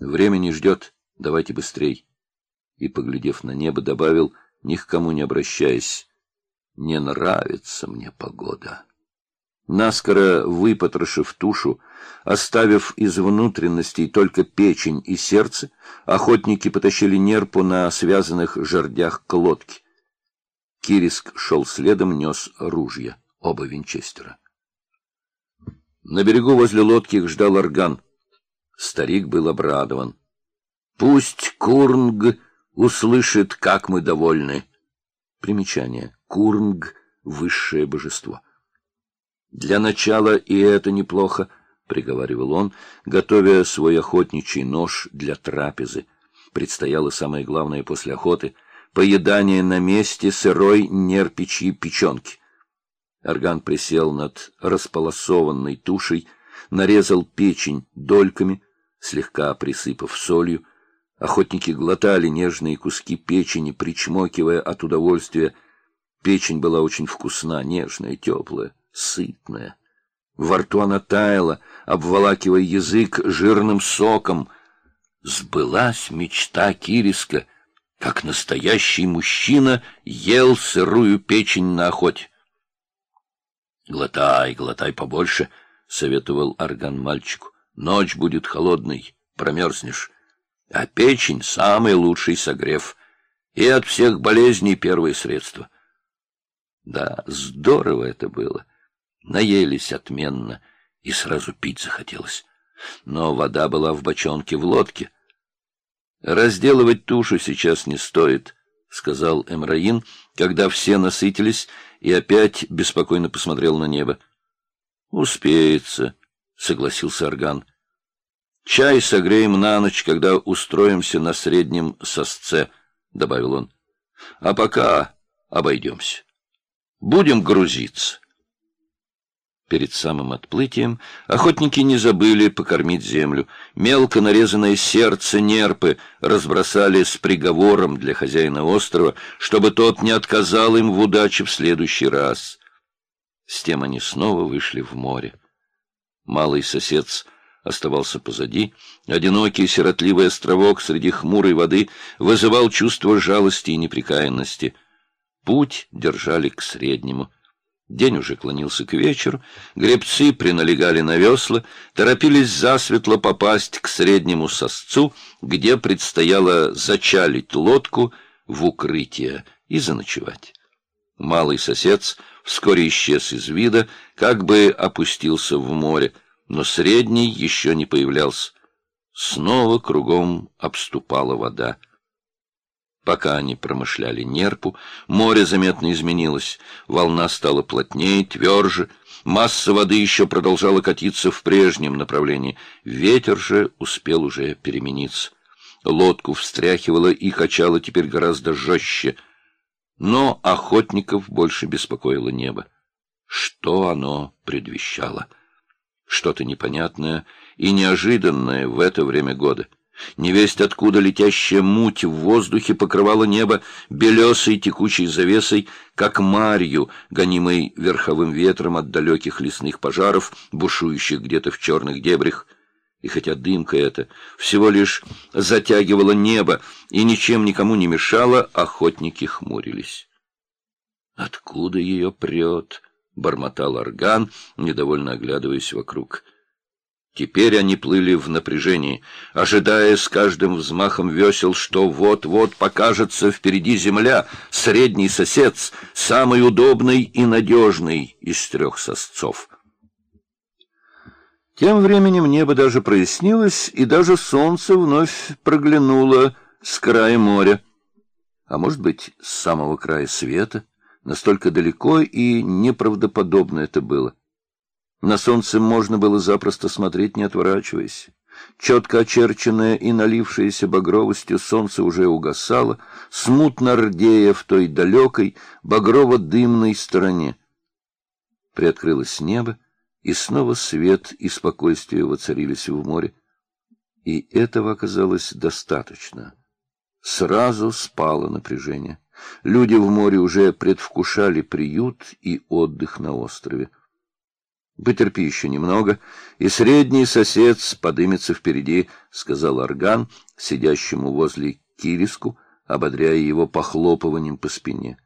Время не ждет, давайте быстрей. И, поглядев на небо, добавил, ни к кому не обращаясь, не нравится мне погода. Наскоро выпотрошив тушу, оставив из внутренностей только печень и сердце, охотники потащили нерпу на связанных жердях к лодке. Кириск шел следом, нес ружья, оба винчестера. На берегу возле лодки их ждал орган. Старик был обрадован. «Пусть Курнг услышит, как мы довольны». Примечание. Курнг — высшее божество. Для начала и это неплохо, — приговаривал он, готовя свой охотничий нож для трапезы. Предстояло самое главное после охоты — поедание на месте сырой нерпичьей печенки. Орган присел над располосованной тушей, нарезал печень дольками, слегка присыпав солью. Охотники глотали нежные куски печени, причмокивая от удовольствия. Печень была очень вкусна, нежная, теплая сытная. Во рту она таяла, обволакивая язык жирным соком. Сбылась мечта Кириска, как настоящий мужчина ел сырую печень на охоте. «Глотай, глотай побольше», — советовал орган мальчику. «Ночь будет холодной, промерзнешь. А печень — самый лучший согрев. И от всех болезней первое средство». Да, здорово это было. Наелись отменно, и сразу пить захотелось. Но вода была в бочонке в лодке. «Разделывать тушу сейчас не стоит», — сказал Эмраин, когда все насытились, и опять беспокойно посмотрел на небо. «Успеется», — согласился Орган. «Чай согреем на ночь, когда устроимся на среднем сосце», — добавил он. «А пока обойдемся. Будем грузиться». Перед самым отплытием охотники не забыли покормить землю. Мелко нарезанное сердце нерпы разбросали с приговором для хозяина острова, чтобы тот не отказал им в удаче в следующий раз. С тем они снова вышли в море. Малый сосед оставался позади. Одинокий сиротливый островок среди хмурой воды вызывал чувство жалости и неприкаянности. Путь держали к среднему — День уже клонился к вечеру, гребцы приналегали на весла, торопились засветло попасть к среднему сосцу, где предстояло зачалить лодку в укрытие и заночевать. Малый сосед вскоре исчез из вида, как бы опустился в море, но средний еще не появлялся. Снова кругом обступала вода. Пока они промышляли нерпу, море заметно изменилось. Волна стала плотнее, тверже. Масса воды еще продолжала катиться в прежнем направлении. Ветер же успел уже перемениться. Лодку встряхивало и качало теперь гораздо жестче. Но охотников больше беспокоило небо. Что оно предвещало? Что-то непонятное и неожиданное в это время года — Невесть откуда летящая муть в воздухе покрывала небо белесой текучей завесой, как марью, гонимой верховым ветром от далеких лесных пожаров, бушующих где-то в черных дебрях. И хотя дымка эта всего лишь затягивала небо и ничем никому не мешала, охотники хмурились. «Откуда ее прет?» — бормотал орган, недовольно оглядываясь вокруг. Теперь они плыли в напряжении, ожидая с каждым взмахом весел, что вот-вот покажется впереди земля, средний сосед, самый удобный и надежный из трех сосцов. Тем временем небо даже прояснилось, и даже солнце вновь проглянуло с края моря. А может быть, с самого края света, настолько далеко и неправдоподобно это было. На солнце можно было запросто смотреть, не отворачиваясь. Четко очерченное и налившееся багровостью солнце уже угасало, смутно рдея в той далекой, багрово-дымной стороне. Приоткрылось небо, и снова свет и спокойствие воцарились в море. И этого оказалось достаточно. Сразу спало напряжение. Люди в море уже предвкушали приют и отдых на острове. Потерпи еще немного, и средний сосед подымется впереди, — сказал орган, сидящему возле кириску, ободряя его похлопыванием по спине.